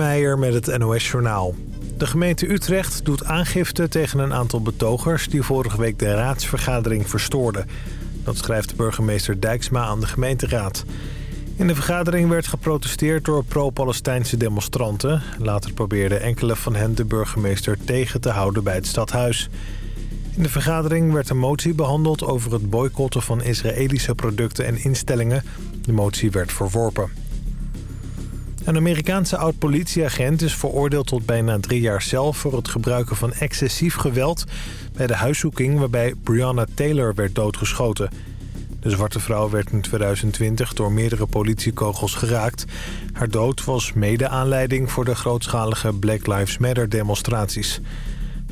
Meijer met het NOS-journaal. De gemeente Utrecht doet aangifte tegen een aantal betogers... die vorige week de raadsvergadering verstoorden. Dat schrijft burgemeester Dijksma aan de gemeenteraad. In de vergadering werd geprotesteerd door pro-Palestijnse demonstranten. Later probeerden enkele van hen de burgemeester tegen te houden bij het stadhuis. In de vergadering werd een motie behandeld over het boycotten van Israëlische producten en instellingen. De motie werd verworpen. Een Amerikaanse oud-politieagent is veroordeeld tot bijna drie jaar cel... voor het gebruiken van excessief geweld bij de huiszoeking... waarbij Breonna Taylor werd doodgeschoten. De zwarte vrouw werd in 2020 door meerdere politiekogels geraakt. Haar dood was mede aanleiding voor de grootschalige Black Lives Matter demonstraties.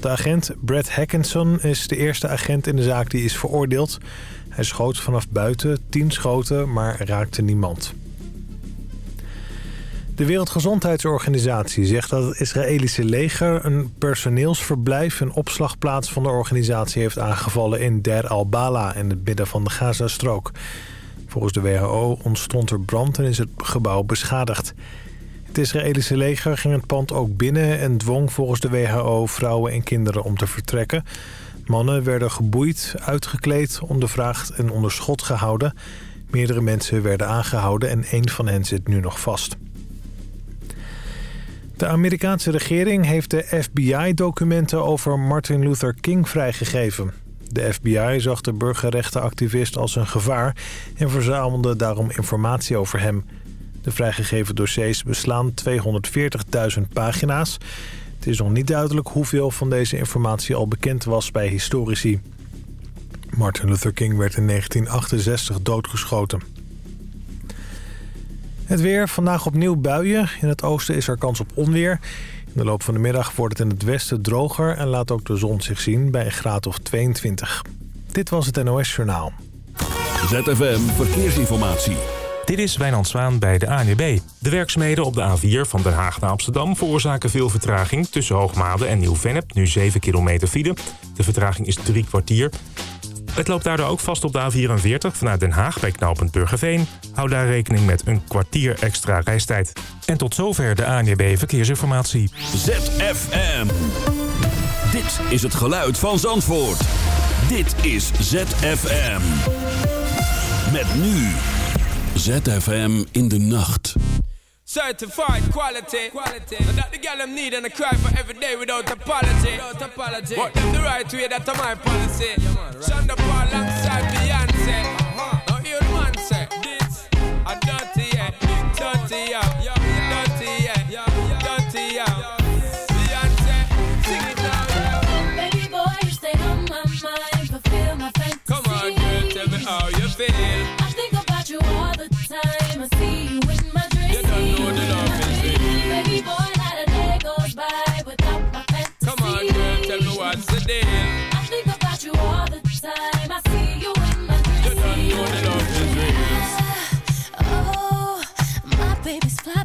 De agent Brad Hackinson is de eerste agent in de zaak die is veroordeeld. Hij schoot vanaf buiten tien schoten, maar raakte niemand. De Wereldgezondheidsorganisatie zegt dat het Israëlische leger... een personeelsverblijf en opslagplaats van de organisatie heeft aangevallen... in Der al-Bala in het midden van de Gazastrook. Volgens de WHO ontstond er brand en is het gebouw beschadigd. Het Israëlische leger ging het pand ook binnen... en dwong volgens de WHO vrouwen en kinderen om te vertrekken. Mannen werden geboeid, uitgekleed, ondervraagd en onder schot gehouden... Meerdere mensen werden aangehouden en één van hen zit nu nog vast. De Amerikaanse regering heeft de FBI-documenten over Martin Luther King vrijgegeven. De FBI zag de burgerrechtenactivist als een gevaar en verzamelde daarom informatie over hem. De vrijgegeven dossiers beslaan 240.000 pagina's. Het is nog niet duidelijk hoeveel van deze informatie al bekend was bij historici. Martin Luther King werd in 1968 doodgeschoten. Het weer, vandaag opnieuw buien. In het oosten is er kans op onweer. In de loop van de middag wordt het in het westen droger... en laat ook de zon zich zien bij een graad of 22. Dit was het NOS Journaal. ZFM Verkeersinformatie. Dit is Wijnand Zwaan bij de ANWB. De werkzaamheden op de A4 van Den Haag naar Amsterdam... veroorzaken veel vertraging tussen Hoogmade en Nieuw-Vennep. Nu 7 kilometer file. De vertraging is drie kwartier. Het loopt daardoor ook vast op de A44 vanuit Den Haag bij knooppunt Burgerveen. Hou daar rekening met een kwartier extra reistijd. En tot zover de ANWB Verkeersinformatie. ZFM. Dit is het geluid van Zandvoort. Dit is ZFM. Met nu. ZFM in de nacht. Certified quality. quality. And that the girl them need and I cry for every day without apology. Without apology. But them the right way, that's my policy. Yeah, man, right. Shonda Paul alongside Beyonce. Uh-huh. Now hear the man say, this a dirty yeah, big dirty yeah, yeah, dirty yeah, yeah, dirty yeah. Beyonce, sing it now. Baby boy, you stay on my mind, fulfill my fantasy. Come on, girl, tell me how you feel. Deal. I think about you all the time. I see you in my dreams. You don't know the love is real. Oh, my baby's fly,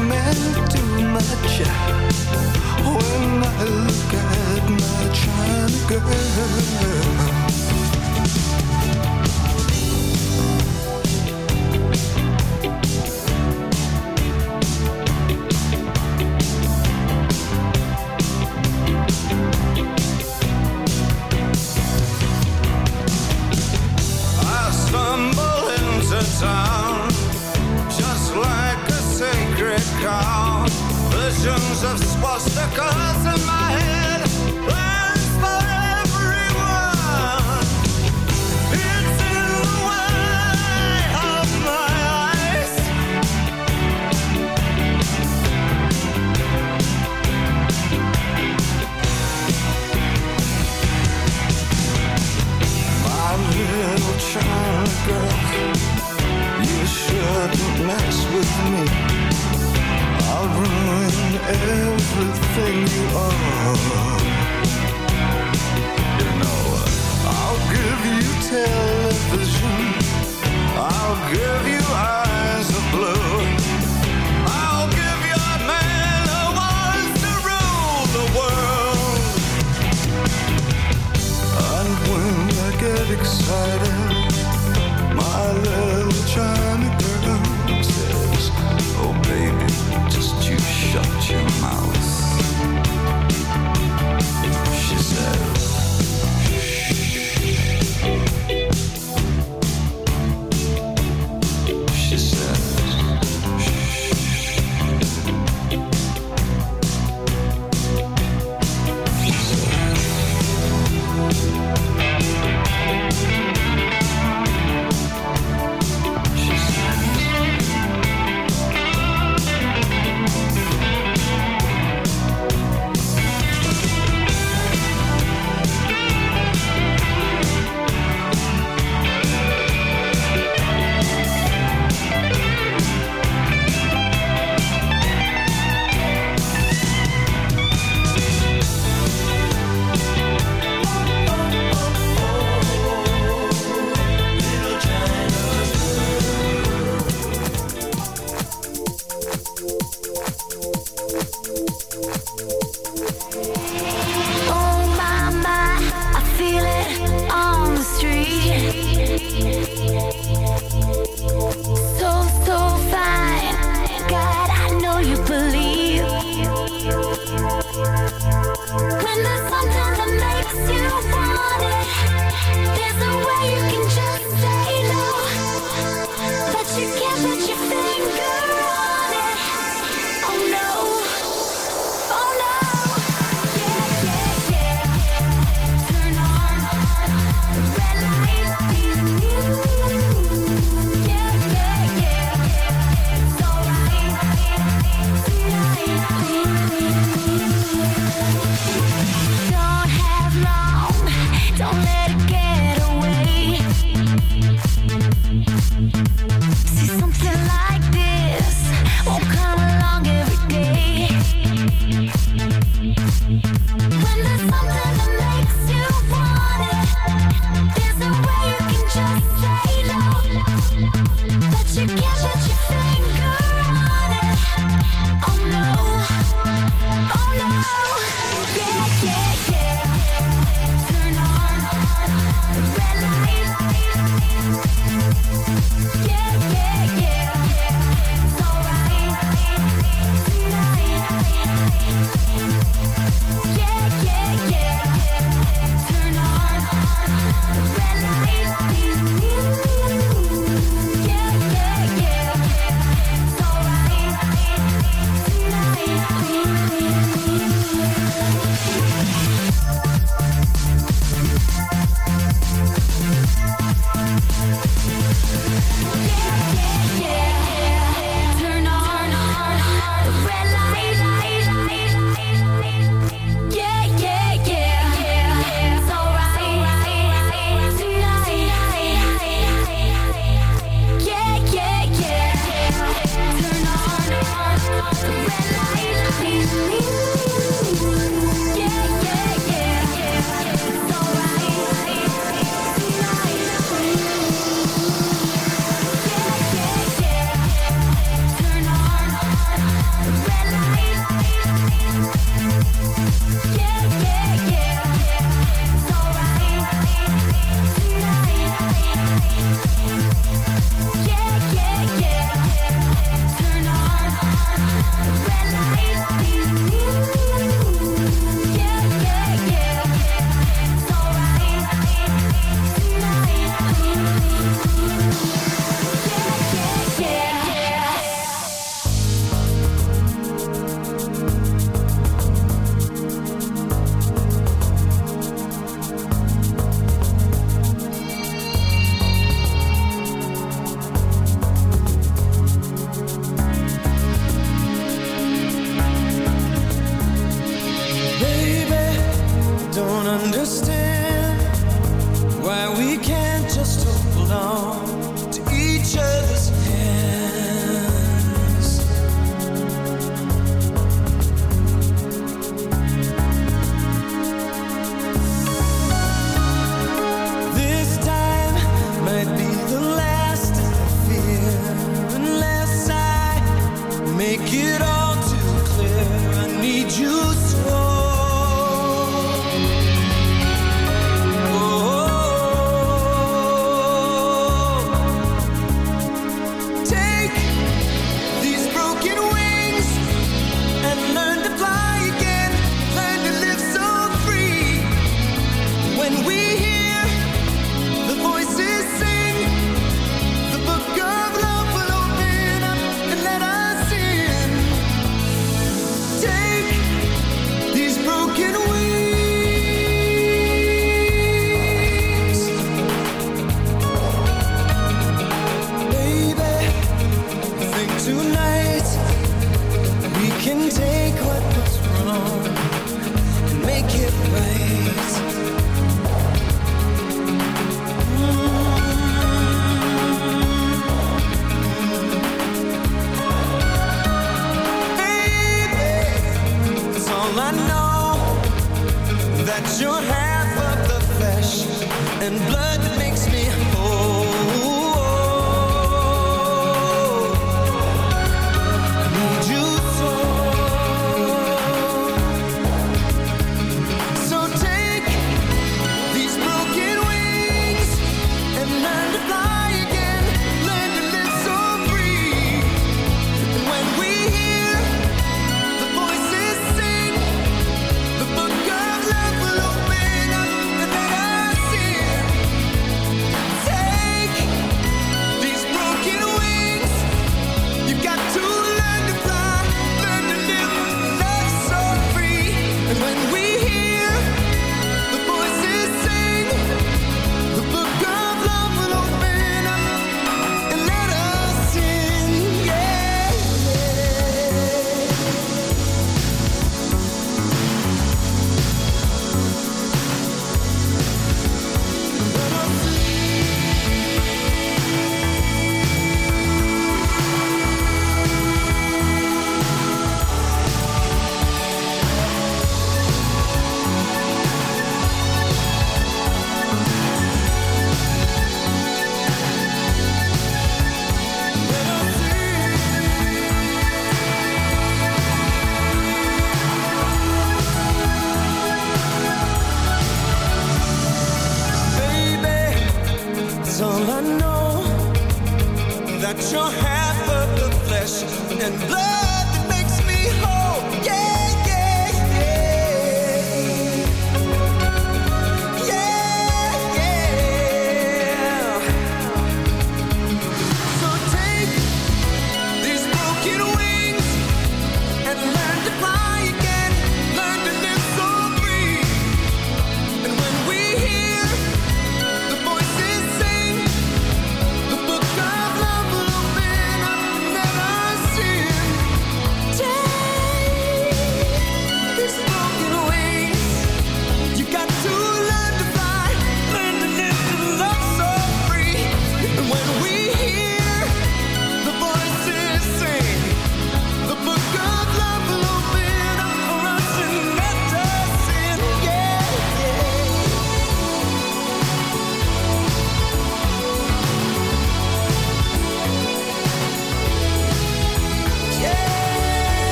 girl Visions of swastikas in everything you are. You know, I'll give you ten.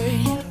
free.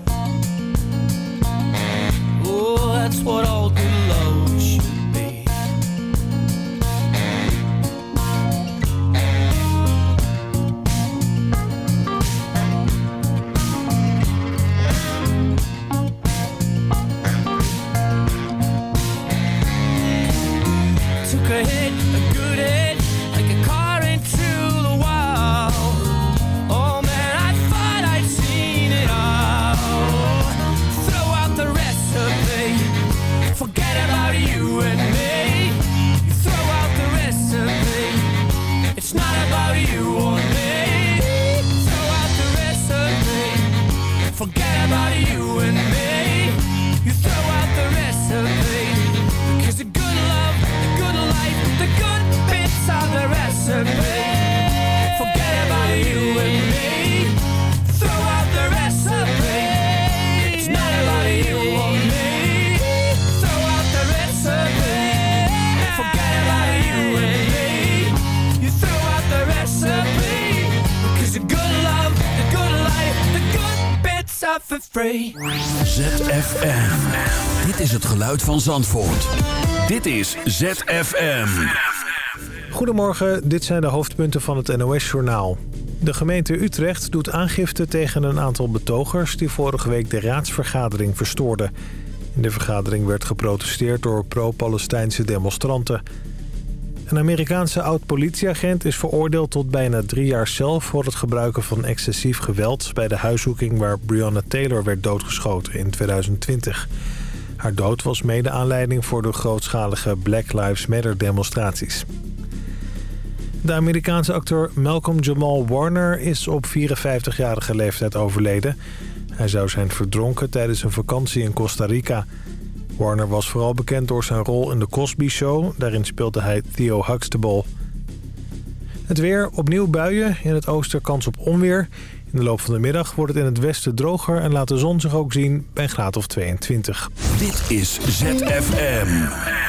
ZFM. Dit is het geluid van Zandvoort. Dit is ZFM. Goedemorgen, dit zijn de hoofdpunten van het NOS-journaal. De gemeente Utrecht doet aangifte tegen een aantal betogers... die vorige week de raadsvergadering verstoorden. In de vergadering werd geprotesteerd door pro-Palestijnse demonstranten... Een Amerikaanse oud-politieagent is veroordeeld tot bijna drie jaar cel... voor het gebruiken van excessief geweld bij de huiszoeking... waar Breonna Taylor werd doodgeschoten in 2020. Haar dood was mede aanleiding voor de grootschalige Black Lives Matter demonstraties. De Amerikaanse acteur Malcolm Jamal Warner is op 54-jarige leeftijd overleden. Hij zou zijn verdronken tijdens een vakantie in Costa Rica... Warner was vooral bekend door zijn rol in de Cosby Show. Daarin speelde hij Theo Huxtable. Het weer, opnieuw buien. In het oosten kans op onweer. In de loop van de middag wordt het in het westen droger... en laat de zon zich ook zien bij een graad of 22. Dit is ZFM.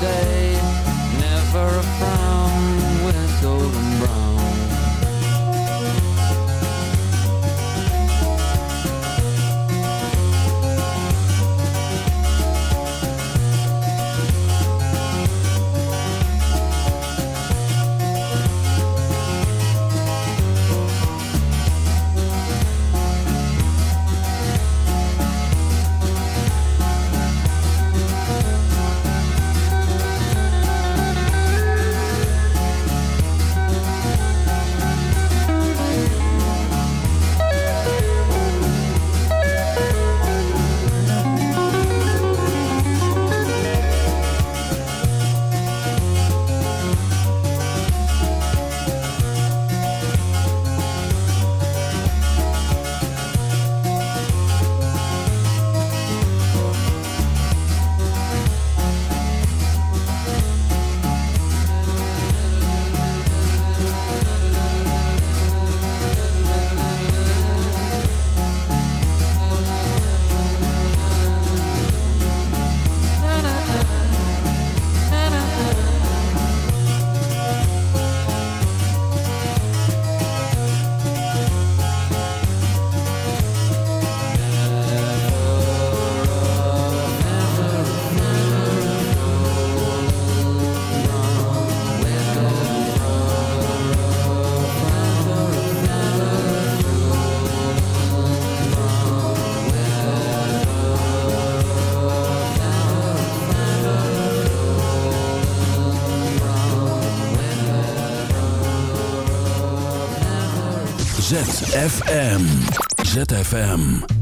Day. Never a frown with golden brown. ZFM. ZFM.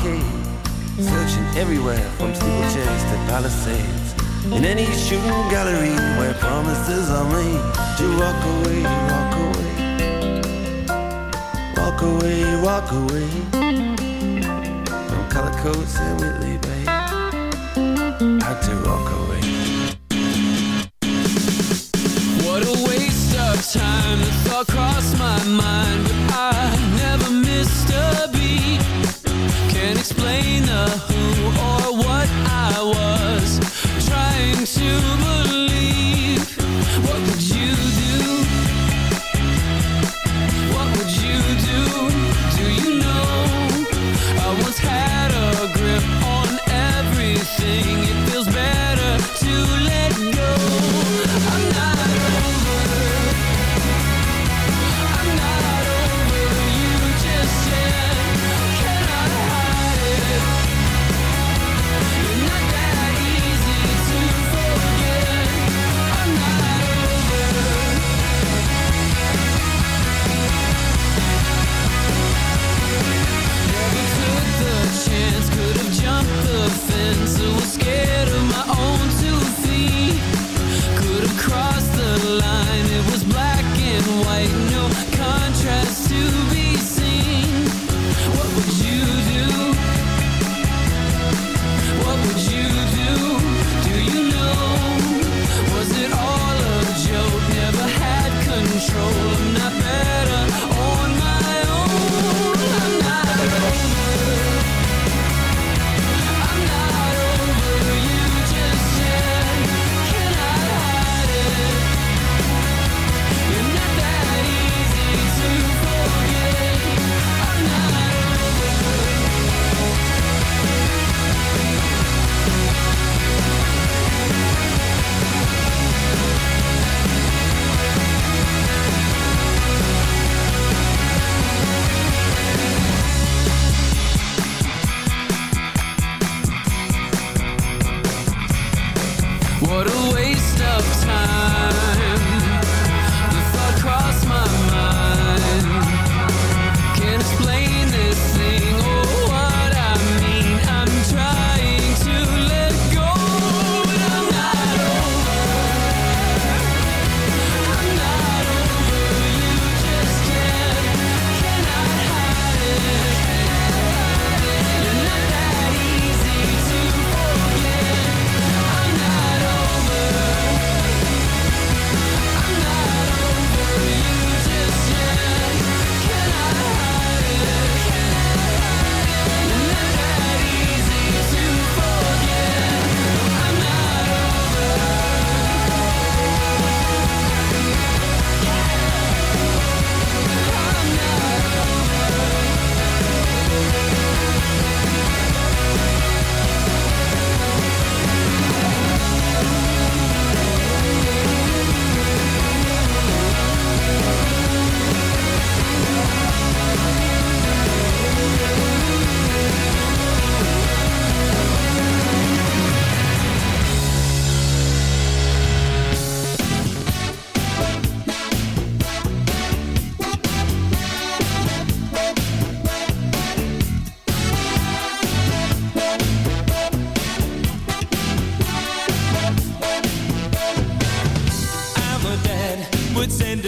arcade. Searching everywhere from steeplechase to palisades. In any shooting gallery where promises are made to walk away, walk away. Walk away, walk away. From color coats and Whitley Bay. Had to walk away. What a waste of time, the thought crossed my mind. But I never missed a explain the